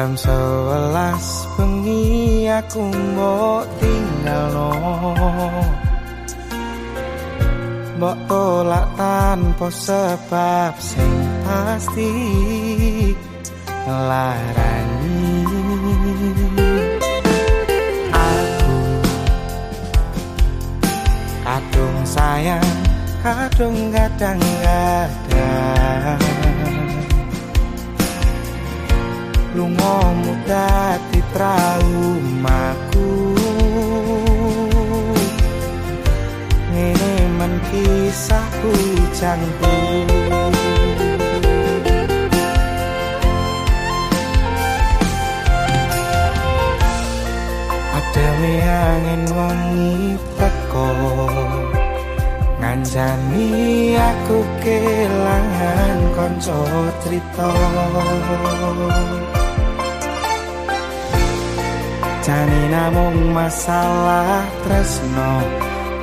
jam sewelas bengi aku mbok tinggal no mbok tolak tanpa sebab sing pasti larani aku kadung sayang kadung kadang-kadang lungomu dadi traumaku ngene men kisah hujanku Adewe angin wangi teko Nganjani aku kelangan konco cerita Jani namung masalah tresno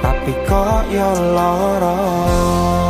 Tapi kok yo loro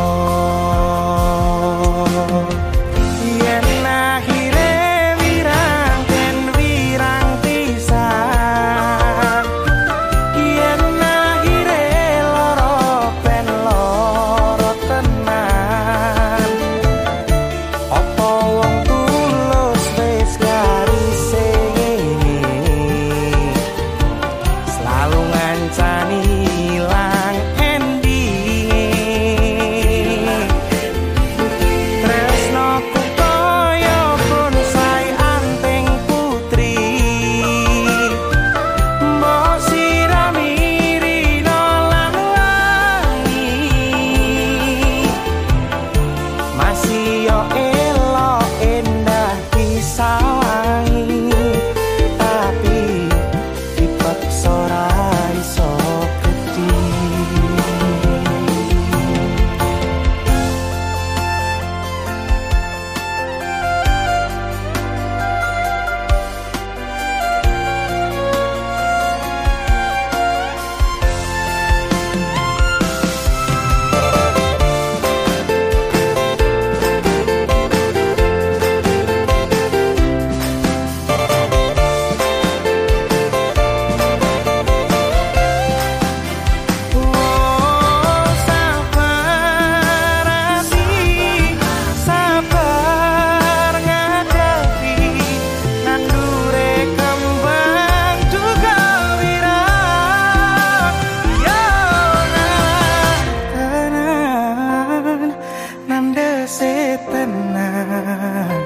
tenan.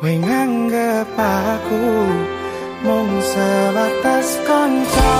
Wei nganggep aku mung sebatas kanca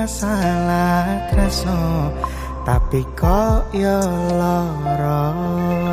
masalah kraso Tapi kok yo loro